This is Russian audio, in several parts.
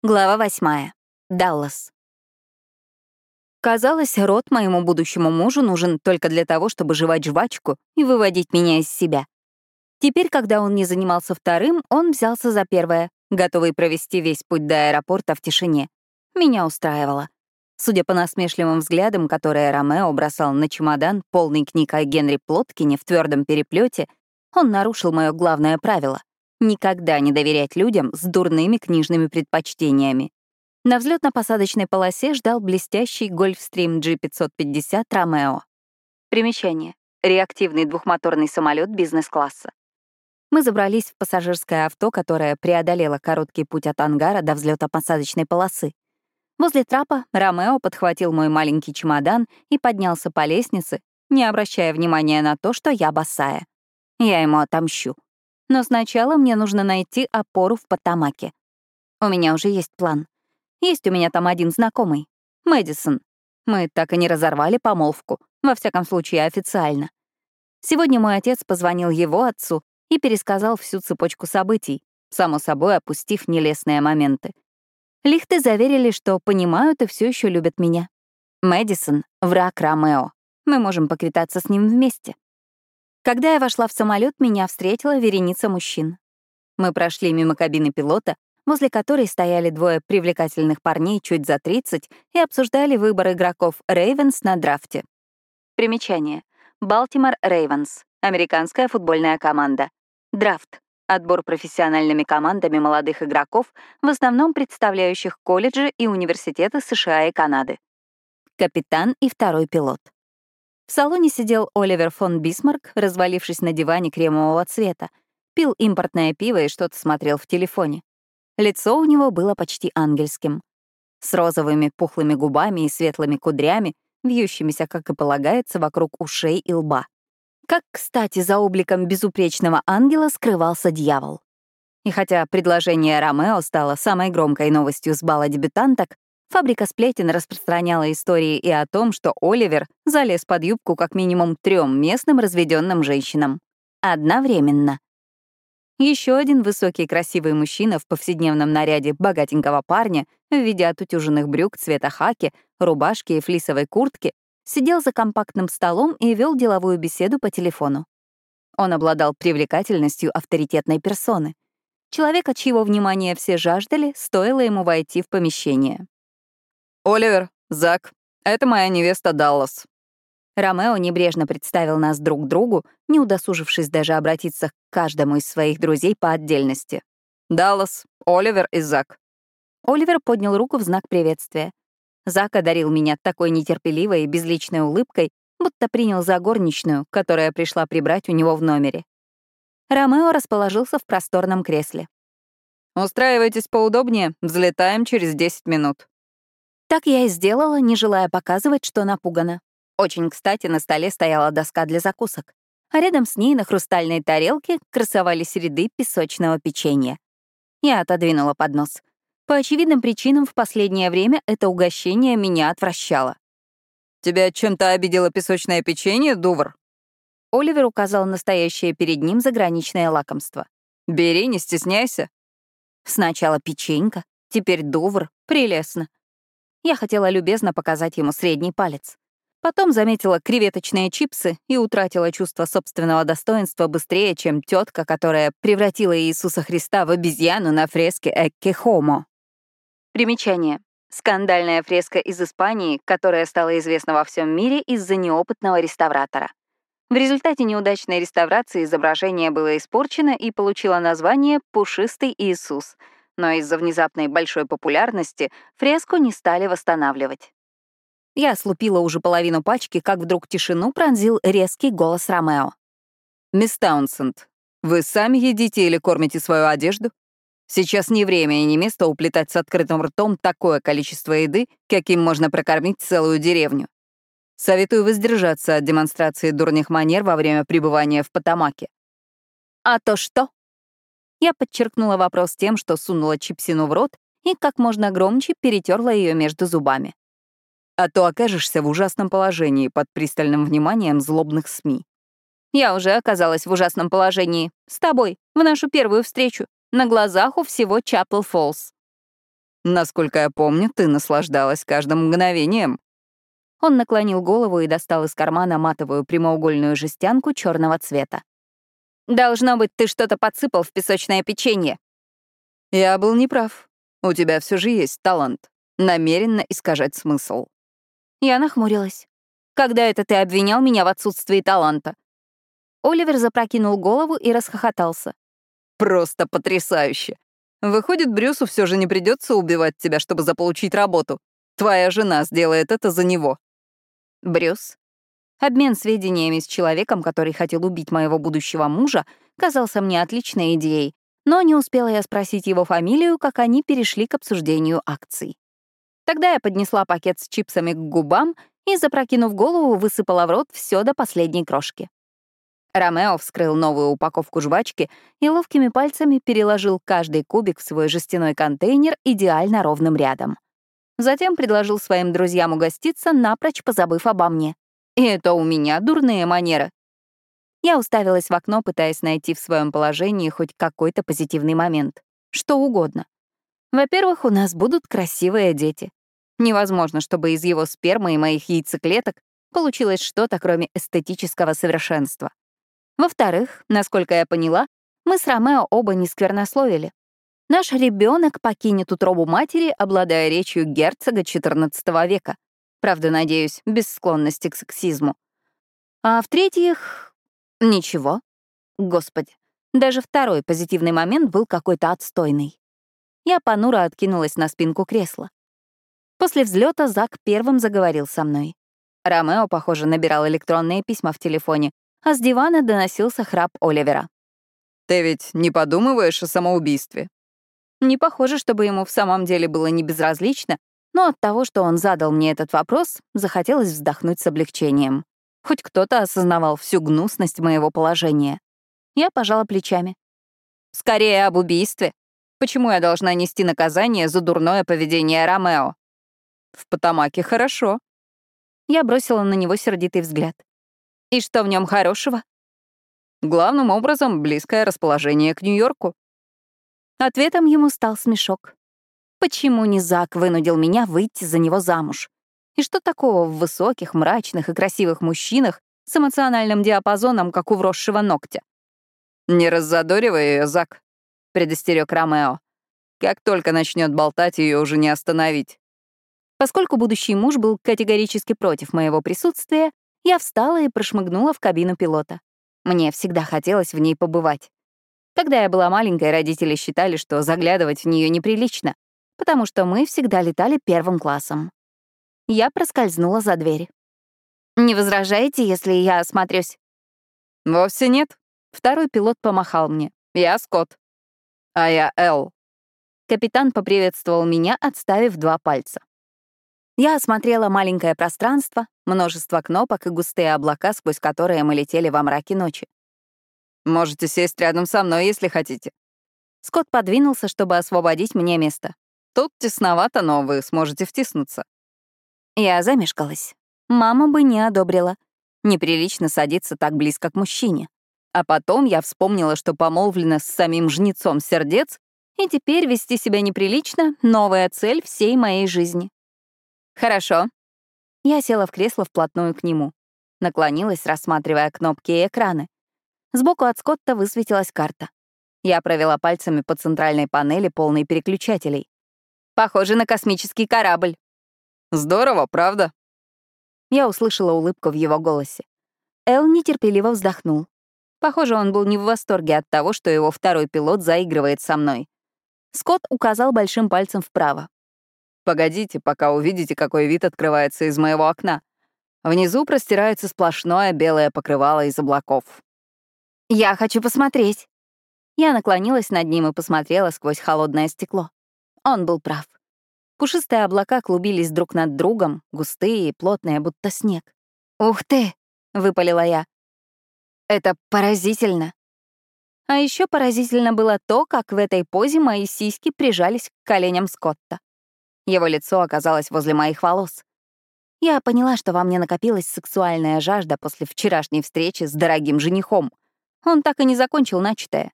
Глава восьмая. Даллас. Казалось, род моему будущему мужу нужен только для того, чтобы жевать жвачку и выводить меня из себя. Теперь, когда он не занимался вторым, он взялся за первое, готовый провести весь путь до аэропорта в тишине. Меня устраивало. Судя по насмешливым взглядам, которые Ромео бросал на чемодан, полный книг о Генри Плоткине в твердом переплете, он нарушил мое главное правило Никогда не доверять людям с дурными книжными предпочтениями. На взлетно-посадочной полосе ждал блестящий Gulfstream G550 Romeo. Примечание. Реактивный двухмоторный самолет бизнес-класса. Мы забрались в пассажирское авто, которое преодолело короткий путь от ангара до взлета-посадочной полосы. Возле трапа Ромео подхватил мой маленький чемодан и поднялся по лестнице, не обращая внимания на то, что я босая. Я ему отомщу. Но сначала мне нужно найти опору в Потамаке. У меня уже есть план. Есть у меня там один знакомый. Мэдисон. Мы так и не разорвали помолвку, во всяком случае официально. Сегодня мой отец позвонил его отцу и пересказал всю цепочку событий, само собой опустив нелестные моменты. Лихты заверили, что понимают и все еще любят меня. Мэдисон — враг Ромео. Мы можем поквитаться с ним вместе. Когда я вошла в самолет, меня встретила вереница мужчин. Мы прошли мимо кабины пилота, возле которой стояли двое привлекательных парней чуть за 30 и обсуждали выбор игроков Рейвенс на драфте. Примечание. Балтимор Рейвенс. Американская футбольная команда. Драфт. Отбор профессиональными командами молодых игроков, в основном представляющих колледжи и университеты США и Канады. Капитан и второй пилот. В салоне сидел Оливер фон Бисмарк, развалившись на диване кремового цвета, пил импортное пиво и что-то смотрел в телефоне. Лицо у него было почти ангельским. С розовыми пухлыми губами и светлыми кудрями, вьющимися, как и полагается, вокруг ушей и лба. Как, кстати, за обликом безупречного ангела скрывался дьявол. И хотя предложение Ромео стало самой громкой новостью с бала дебютанток, Фабрика сплетен распространяла истории и о том, что Оливер залез под юбку как минимум трем местным разведенным женщинам. Одновременно. Еще один высокий красивый мужчина в повседневном наряде богатенького парня в виде отутюженных брюк цвета хаки, рубашки и флисовой куртки сидел за компактным столом и вел деловую беседу по телефону. Он обладал привлекательностью авторитетной персоны. Человека, чьего внимания все жаждали, стоило ему войти в помещение. «Оливер, Зак, это моя невеста Даллас». Ромео небрежно представил нас друг другу, не удосужившись даже обратиться к каждому из своих друзей по отдельности. «Даллас, Оливер и Зак». Оливер поднял руку в знак приветствия. Зак одарил меня такой нетерпеливой и безличной улыбкой, будто принял за горничную, которая пришла прибрать у него в номере. Ромео расположился в просторном кресле. «Устраивайтесь поудобнее, взлетаем через 10 минут». Так я и сделала, не желая показывать, что напугана. Очень кстати, на столе стояла доска для закусок, а рядом с ней на хрустальной тарелке красовались ряды песочного печенья. Я отодвинула поднос. По очевидным причинам в последнее время это угощение меня отвращало. «Тебя чем-то обидело песочное печенье, Дувр?» Оливер указал настоящее перед ним заграничное лакомство. «Бери, не стесняйся». Сначала печенька, теперь Дувр. Прелестно. Я хотела любезно показать ему средний палец. Потом заметила креветочные чипсы и утратила чувство собственного достоинства быстрее, чем тетка, которая превратила Иисуса Христа в обезьяну на фреске Экке Хомо. Примечание. Скандальная фреска из Испании, которая стала известна во всем мире из-за неопытного реставратора. В результате неудачной реставрации изображение было испорчено и получило название «Пушистый Иисус», но из-за внезапной большой популярности фреску не стали восстанавливать. Я слупила уже половину пачки, как вдруг тишину пронзил резкий голос Ромео. «Мисс Таунсенд, вы сами едите или кормите свою одежду? Сейчас не время и не место уплетать с открытым ртом такое количество еды, каким можно прокормить целую деревню. Советую воздержаться от демонстрации дурных манер во время пребывания в Потамаке». «А то что?» Я подчеркнула вопрос тем, что сунула чипсину в рот и как можно громче перетерла ее между зубами. А то окажешься в ужасном положении под пристальным вниманием злобных СМИ. Я уже оказалась в ужасном положении. С тобой, в нашу первую встречу, на глазах у всего Чапл Фоллс. Насколько я помню, ты наслаждалась каждым мгновением. Он наклонил голову и достал из кармана матовую прямоугольную жестянку черного цвета. «Должно быть, ты что-то подсыпал в песочное печенье». Я был неправ. У тебя все же есть талант. Намеренно искажать смысл. Я нахмурилась. Когда это ты обвинял меня в отсутствии таланта? Оливер запрокинул голову и расхохотался. Просто потрясающе. Выходит, Брюсу все же не придется убивать тебя, чтобы заполучить работу. Твоя жена сделает это за него. Брюс. Обмен сведениями с человеком, который хотел убить моего будущего мужа, казался мне отличной идеей, но не успела я спросить его фамилию, как они перешли к обсуждению акций. Тогда я поднесла пакет с чипсами к губам и, запрокинув голову, высыпала в рот все до последней крошки. Ромео вскрыл новую упаковку жвачки и ловкими пальцами переложил каждый кубик в свой жестяной контейнер идеально ровным рядом. Затем предложил своим друзьям угоститься, напрочь позабыв обо мне. И это у меня дурные манеры. Я уставилась в окно, пытаясь найти в своем положении хоть какой-то позитивный момент. Что угодно. Во-первых, у нас будут красивые дети. Невозможно, чтобы из его спермы и моих яйцеклеток получилось что-то, кроме эстетического совершенства. Во-вторых, насколько я поняла, мы с Ромео оба не сквернословили. Наш ребенок покинет утробу матери, обладая речью герцога XIV века. Правда, надеюсь, без склонности к сексизму. А в-третьих, ничего. Господи, даже второй позитивный момент был какой-то отстойный. Я понуро откинулась на спинку кресла. После взлета Зак первым заговорил со мной. Ромео, похоже, набирал электронные письма в телефоне, а с дивана доносился храп Оливера. «Ты ведь не подумываешь о самоубийстве?» Не похоже, чтобы ему в самом деле было не безразлично, но от того, что он задал мне этот вопрос, захотелось вздохнуть с облегчением. Хоть кто-то осознавал всю гнусность моего положения. Я пожала плечами. «Скорее об убийстве. Почему я должна нести наказание за дурное поведение Ромео?» «В Потамаке хорошо». Я бросила на него сердитый взгляд. «И что в нем хорошего?» Главным образом, близкое расположение к Нью-Йорку. Ответом ему стал смешок. Почему не Зак вынудил меня выйти за него замуж? И что такого в высоких, мрачных и красивых мужчинах с эмоциональным диапазоном, как у вросшего ногтя? «Не раззадоривай ее, Зак», — предостерег Ромео. «Как только начнет болтать, ее уже не остановить». Поскольку будущий муж был категорически против моего присутствия, я встала и прошмыгнула в кабину пилота. Мне всегда хотелось в ней побывать. Когда я была маленькой, родители считали, что заглядывать в нее неприлично, потому что мы всегда летали первым классом. Я проскользнула за дверь. «Не возражаете, если я осмотрюсь?» «Вовсе нет». Второй пилот помахал мне. «Я Скотт». «А я Эл». Капитан поприветствовал меня, отставив два пальца. Я осмотрела маленькое пространство, множество кнопок и густые облака, сквозь которые мы летели во мраке ночи. Можете сесть рядом со мной, если хотите». Скотт подвинулся, чтобы освободить мне место. «Тут тесновато, но вы сможете втиснуться». Я замешкалась. Мама бы не одобрила. Неприлично садиться так близко к мужчине. А потом я вспомнила, что помолвлена с самим жнецом сердец, и теперь вести себя неприлично — новая цель всей моей жизни. «Хорошо». Я села в кресло вплотную к нему. Наклонилась, рассматривая кнопки и экраны. Сбоку от Скотта высветилась карта. Я провела пальцами по центральной панели, полной переключателей. Похоже на космический корабль. Здорово, правда? Я услышала улыбку в его голосе. Эл нетерпеливо вздохнул. Похоже, он был не в восторге от того, что его второй пилот заигрывает со мной. Скотт указал большим пальцем вправо. «Погодите, пока увидите, какой вид открывается из моего окна. Внизу простирается сплошное белое покрывало из облаков. «Я хочу посмотреть». Я наклонилась над ним и посмотрела сквозь холодное стекло. Он был прав. Пушистые облака клубились друг над другом, густые и плотные, будто снег. «Ух ты!» — выпалила я. «Это поразительно!» А еще поразительно было то, как в этой позе мои сиськи прижались к коленям Скотта. Его лицо оказалось возле моих волос. Я поняла, что во мне накопилась сексуальная жажда после вчерашней встречи с дорогим женихом — он так и не закончил начатое.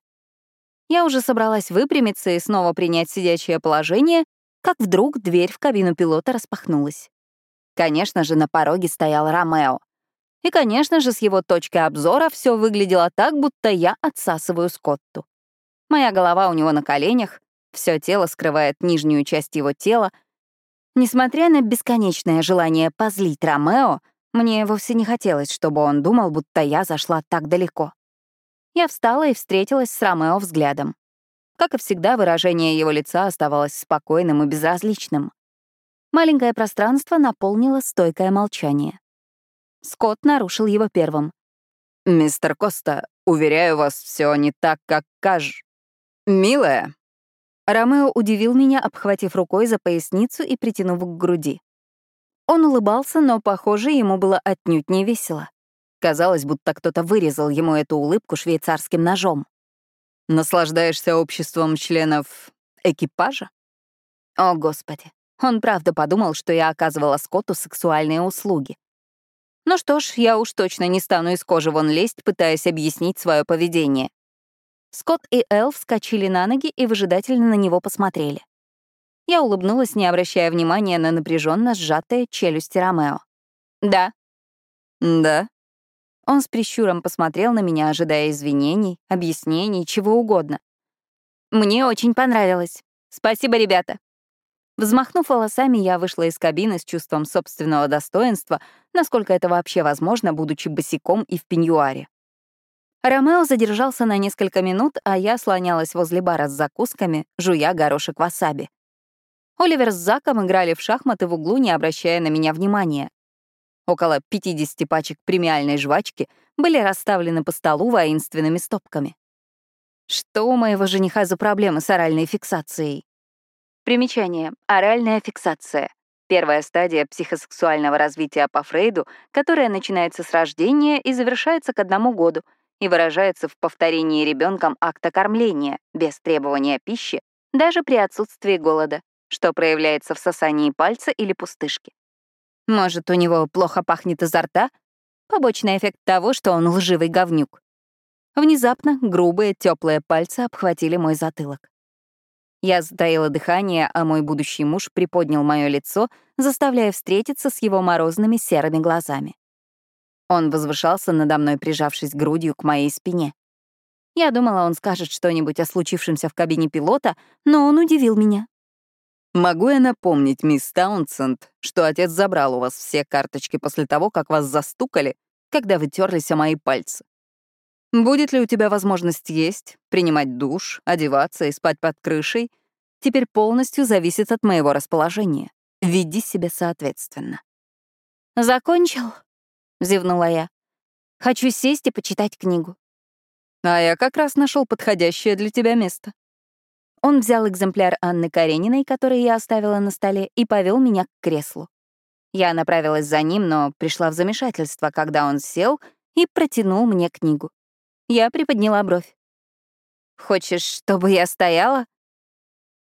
Я уже собралась выпрямиться и снова принять сидячее положение, как вдруг дверь в кабину пилота распахнулась. Конечно же, на пороге стоял Ромео. И, конечно же, с его точки обзора все выглядело так, будто я отсасываю Скотту. Моя голова у него на коленях, все тело скрывает нижнюю часть его тела. Несмотря на бесконечное желание позлить Ромео, мне вовсе не хотелось, чтобы он думал, будто я зашла так далеко. Я встала и встретилась с Ромео взглядом. Как и всегда, выражение его лица оставалось спокойным и безразличным. Маленькое пространство наполнило стойкое молчание. Скотт нарушил его первым. «Мистер Коста, уверяю вас, все не так, как каж... Милая». Ромео удивил меня, обхватив рукой за поясницу и притянув к груди. Он улыбался, но, похоже, ему было отнюдь не весело. Казалось, будто кто-то вырезал ему эту улыбку швейцарским ножом. «Наслаждаешься обществом членов экипажа?» О, Господи. Он правда подумал, что я оказывала Скотту сексуальные услуги. Ну что ж, я уж точно не стану из кожи вон лезть, пытаясь объяснить свое поведение. Скотт и Эл вскочили на ноги и выжидательно на него посмотрели. Я улыбнулась, не обращая внимания на напряженно сжатые челюсти Ромео. «Да». «Да». Он с прищуром посмотрел на меня, ожидая извинений, объяснений, чего угодно. «Мне очень понравилось. Спасибо, ребята». Взмахнув волосами, я вышла из кабины с чувством собственного достоинства, насколько это вообще возможно, будучи босиком и в пеньюаре. Ромео задержался на несколько минут, а я слонялась возле бара с закусками, жуя горошек васаби. Оливер с Заком играли в шахматы в углу, не обращая на меня внимания. Около 50 пачек премиальной жвачки были расставлены по столу воинственными стопками. Что у моего жениха за проблемы с оральной фиксацией? Примечание. Оральная фиксация. Первая стадия психосексуального развития по Фрейду, которая начинается с рождения и завершается к одному году и выражается в повторении ребенком акта кормления без требования пищи, даже при отсутствии голода, что проявляется в сосании пальца или пустышки. Может, у него плохо пахнет изо рта? Побочный эффект того, что он лживый говнюк. Внезапно грубые, теплые пальцы обхватили мой затылок. Я затаила дыхание, а мой будущий муж приподнял мое лицо, заставляя встретиться с его морозными серыми глазами. Он возвышался надо мной, прижавшись грудью к моей спине. Я думала, он скажет что-нибудь о случившемся в кабине пилота, но он удивил меня. «Могу я напомнить, мисс Таунсенд, что отец забрал у вас все карточки после того, как вас застукали, когда вы терлись о мои пальцы? Будет ли у тебя возможность есть, принимать душ, одеваться и спать под крышей, теперь полностью зависит от моего расположения. Веди себя соответственно. «Закончил?» — зевнула я. «Хочу сесть и почитать книгу». «А я как раз нашел подходящее для тебя место». Он взял экземпляр Анны Карениной, который я оставила на столе, и повел меня к креслу. Я направилась за ним, но пришла в замешательство, когда он сел и протянул мне книгу. Я приподняла бровь. «Хочешь, чтобы я стояла?»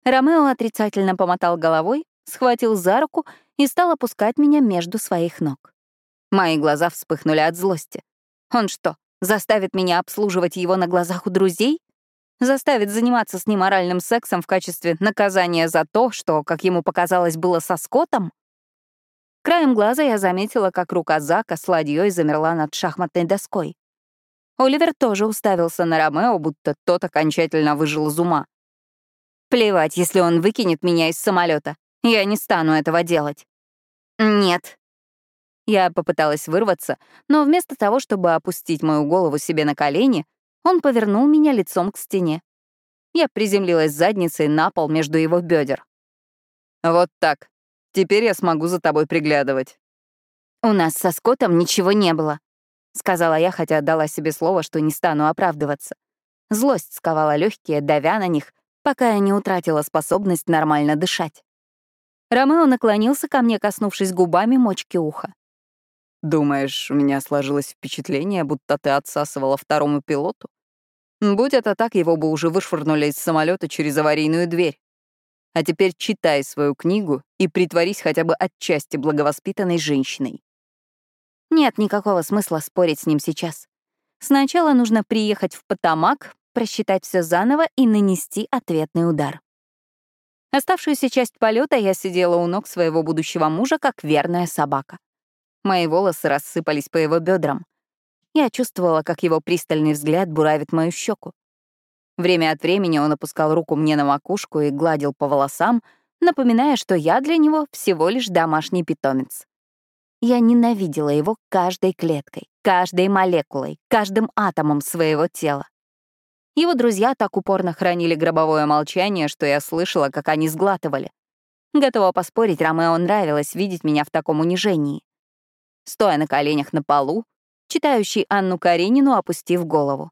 Ромео отрицательно помотал головой, схватил за руку и стал опускать меня между своих ног. Мои глаза вспыхнули от злости. Он что, заставит меня обслуживать его на глазах у друзей? Заставит заниматься с ним оральным сексом в качестве наказания за то, что, как ему показалось, было со скотом? Краем глаза я заметила, как рука Зака с ладьей замерла над шахматной доской. Оливер тоже уставился на Ромео, будто тот окончательно выжил из ума. Плевать, если он выкинет меня из самолета. Я не стану этого делать. Нет. Я попыталась вырваться, но вместо того, чтобы опустить мою голову себе на колени, он повернул меня лицом к стене. Я приземлилась задницей на пол между его бедер. «Вот так. Теперь я смогу за тобой приглядывать». «У нас со Скоттом ничего не было», — сказала я, хотя дала себе слово, что не стану оправдываться. Злость сковала легкие, давя на них, пока я не утратила способность нормально дышать. Ромео наклонился ко мне, коснувшись губами мочки уха. «Думаешь, у меня сложилось впечатление, будто ты отсасывала второму пилоту? Будь это так, его бы уже вышвырнули из самолета через аварийную дверь. А теперь читай свою книгу и притворись хотя бы отчасти благовоспитанной женщиной. Нет никакого смысла спорить с ним сейчас. Сначала нужно приехать в Потамак, просчитать все заново и нанести ответный удар. Оставшуюся часть полета я сидела у ног своего будущего мужа, как верная собака. Мои волосы рассыпались по его бедрам. Я чувствовала, как его пристальный взгляд буравит мою щеку. Время от времени он опускал руку мне на макушку и гладил по волосам, напоминая, что я для него всего лишь домашний питомец. Я ненавидела его каждой клеткой, каждой молекулой, каждым атомом своего тела. Его друзья так упорно хранили гробовое молчание, что я слышала, как они сглатывали. Готова поспорить, Ромео нравилось видеть меня в таком унижении. Стоя на коленях на полу, читающий Анну Каренину, опустив голову.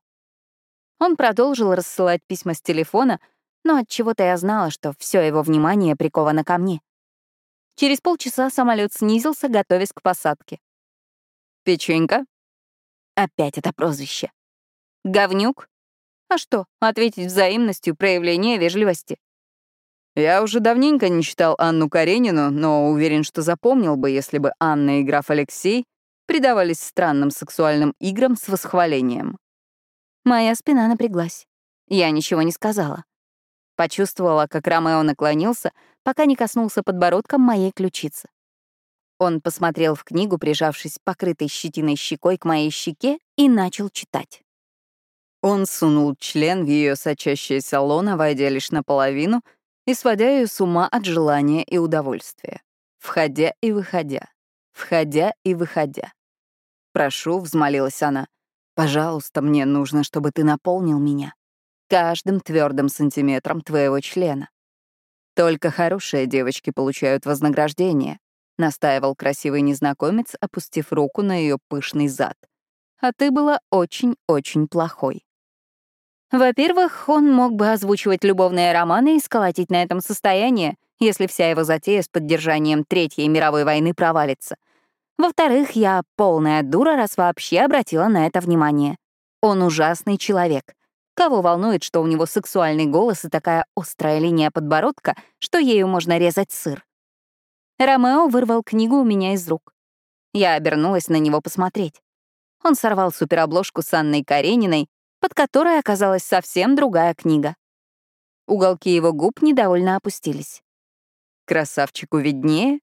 Он продолжил рассылать письма с телефона, но от чего то я знала, что все его внимание приковано ко мне. Через полчаса самолет снизился, готовясь к посадке. «Печенька?» Опять это прозвище. «Говнюк?» А что, ответить взаимностью проявление вежливости? Я уже давненько не читал Анну Каренину, но уверен, что запомнил бы, если бы Анна и граф Алексей предавались странным сексуальным играм с восхвалением. Моя спина напряглась. Я ничего не сказала. Почувствовала, как Ромео наклонился, пока не коснулся подбородком моей ключицы. Он посмотрел в книгу, прижавшись покрытой щетиной щекой к моей щеке, и начал читать. Он сунул член в ее сочащееся лоно, войдя лишь наполовину и сводя ее с ума от желания и удовольствия. Входя и выходя, входя и выходя. «Прошу», — взмолилась она, — «пожалуйста, мне нужно, чтобы ты наполнил меня каждым твердым сантиметром твоего члена. Только хорошие девочки получают вознаграждение», — настаивал красивый незнакомец, опустив руку на ее пышный зад. «А ты была очень-очень плохой». Во-первых, он мог бы озвучивать любовные романы и сколотить на этом состояние, если вся его затея с поддержанием Третьей мировой войны провалится. Во-вторых, я полная дура, раз вообще обратила на это внимание. Он ужасный человек. Кого волнует, что у него сексуальный голос и такая острая линия подбородка, что ею можно резать сыр? Ромео вырвал книгу у меня из рук. Я обернулась на него посмотреть. Он сорвал суперобложку с Анной Карениной под которой оказалась совсем другая книга. Уголки его губ недовольно опустились. «Красавчику виднее?»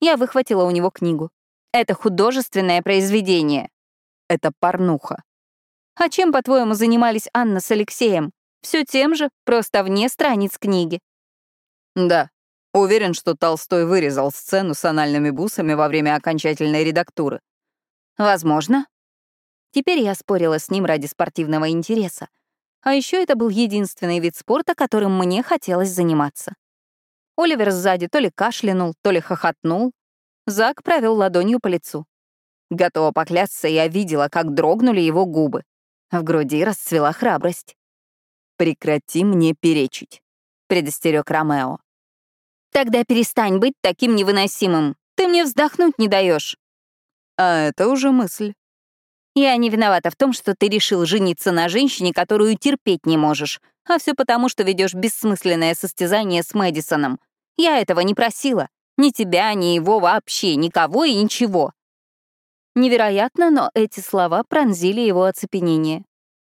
Я выхватила у него книгу. «Это художественное произведение». «Это порнуха». «А чем, по-твоему, занимались Анна с Алексеем? Все тем же, просто вне страниц книги». «Да, уверен, что Толстой вырезал сцену с анальными бусами во время окончательной редактуры». «Возможно», Теперь я спорила с ним ради спортивного интереса. А еще это был единственный вид спорта, которым мне хотелось заниматься. Оливер сзади то ли кашлянул, то ли хохотнул. Зак провел ладонью по лицу. Готова поклясться, я видела, как дрогнули его губы. В груди расцвела храбрость. «Прекрати мне перечить», — предостерег Ромео. «Тогда перестань быть таким невыносимым. Ты мне вздохнуть не даешь. «А это уже мысль». Я не виновата в том, что ты решил жениться на женщине, которую терпеть не можешь, а все потому, что ведешь бессмысленное состязание с Мэдисоном. Я этого не просила. Ни тебя, ни его вообще, никого и ничего. Невероятно, но эти слова пронзили его оцепенение.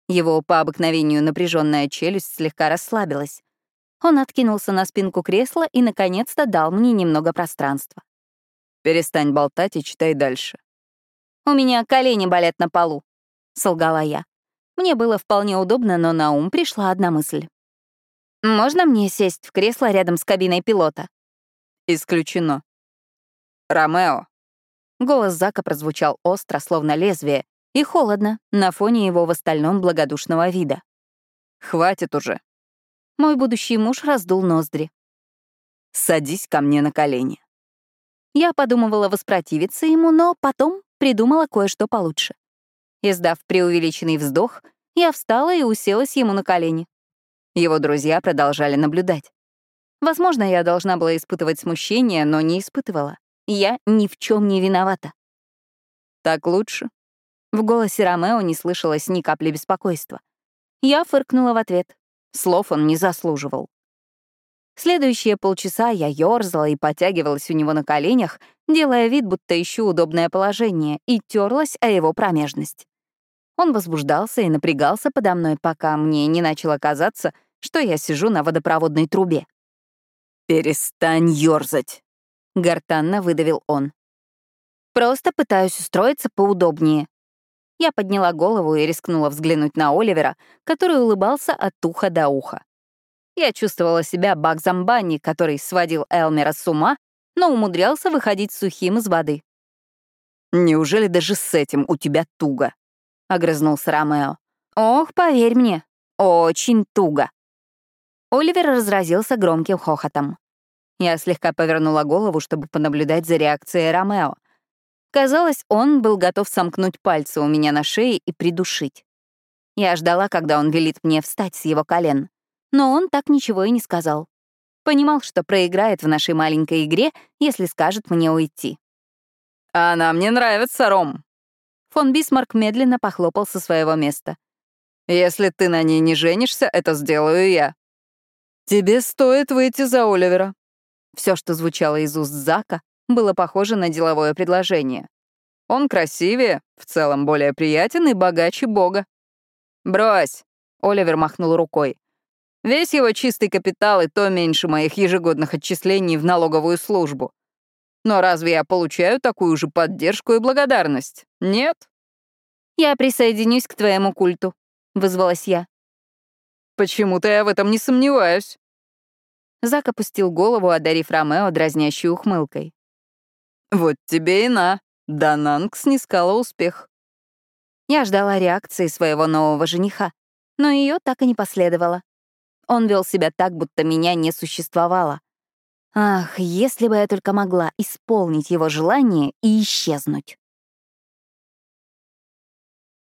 Его по обыкновению напряженная челюсть слегка расслабилась. Он откинулся на спинку кресла и, наконец-то, дал мне немного пространства. «Перестань болтать и читай дальше», «У меня колени болят на полу», — солгала я. Мне было вполне удобно, но на ум пришла одна мысль. «Можно мне сесть в кресло рядом с кабиной пилота?» «Исключено». «Ромео». Голос Зака прозвучал остро, словно лезвие, и холодно на фоне его в остальном благодушного вида. «Хватит уже». Мой будущий муж раздул ноздри. «Садись ко мне на колени». Я подумывала воспротивиться ему, но потом придумала кое-что получше. Издав преувеличенный вздох, я встала и уселась ему на колени. Его друзья продолжали наблюдать. Возможно, я должна была испытывать смущение, но не испытывала. Я ни в чем не виновата. «Так лучше?» В голосе Ромео не слышалось ни капли беспокойства. Я фыркнула в ответ. Слов он не заслуживал. Следующие полчаса я ёрзала и потягивалась у него на коленях, делая вид, будто ищу удобное положение, и терлась о его промежность. Он возбуждался и напрягался подо мной, пока мне не начало казаться, что я сижу на водопроводной трубе. «Перестань ёрзать», — гортанно выдавил он. «Просто пытаюсь устроиться поудобнее». Я подняла голову и рискнула взглянуть на Оливера, который улыбался от уха до уха. Я чувствовала себя Багзом Банни, который сводил Элмера с ума, но умудрялся выходить сухим из воды. «Неужели даже с этим у тебя туго?» — огрызнулся Ромео. «Ох, поверь мне, очень туго». Оливер разразился громким хохотом. Я слегка повернула голову, чтобы понаблюдать за реакцией Ромео. Казалось, он был готов сомкнуть пальцы у меня на шее и придушить. Я ждала, когда он велит мне встать с его колен. Но он так ничего и не сказал. Понимал, что проиграет в нашей маленькой игре, если скажет мне уйти. «Она мне нравится, Ром». Фон Бисмарк медленно похлопал со своего места. «Если ты на ней не женишься, это сделаю я. Тебе стоит выйти за Оливера». Все, что звучало из уст Зака, было похоже на деловое предложение. Он красивее, в целом более приятен и богаче Бога. «Брось!» — Оливер махнул рукой. Весь его чистый капитал и то меньше моих ежегодных отчислений в налоговую службу. Но разве я получаю такую же поддержку и благодарность? Нет? «Я присоединюсь к твоему культу», — вызвалась я. «Почему-то я в этом не сомневаюсь». Зак опустил голову, одарив Ромео дразнящей ухмылкой. «Вот тебе и на. Дананг снискала успех». Я ждала реакции своего нового жениха, но ее так и не последовало. Он вел себя так, будто меня не существовало. Ах, если бы я только могла исполнить его желание и исчезнуть.